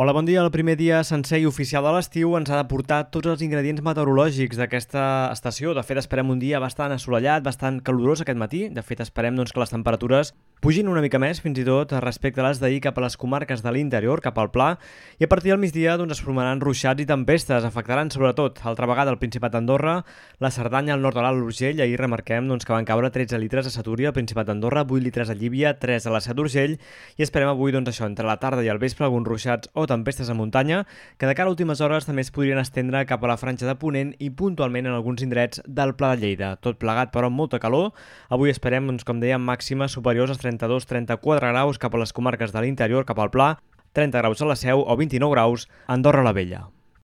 Hola, bon dia. El primer dia sencer i oficial de l'estiu ens ha de portar tots els ingredients meteorològics d'aquesta estació. De fet, esperem un dia bastant assolellat, bastant calorós aquest matí. De fet, esperem doncs, que les temperatures pugin una mica més, fins i tot respecte a les d'ahir cap a les comarques de l'interior, cap al Pla, i a partir del migdia doncs, es formaran ruixats i tempestes. Afectaran sobretot, altra vegada, el Principat d'Andorra, la Cerdanya, el nord de l'Alt Urgell. Ahir remarquem doncs, que van caure 13 litres a Satúria, al Principat d'Andorra, 8 litres a Llívia, 3 a la Set d'Urgell, i esperem avui doncs, això, entre la tarda i el vespre, alguns ruixats o tempestes a muntanya, que de cara a últimes hores també es podrien estendre cap a la franja de Ponent i puntualment en alguns indrets del Pla de Lleida. Tot plegat, però, amb molta calor. Avui esperem, doncs, com dèiem, màximes superiors als 32-34 graus cap a les comarques de l'interior, cap al Pla, 30 graus a la Seu o 29 graus a Andorra la Vella.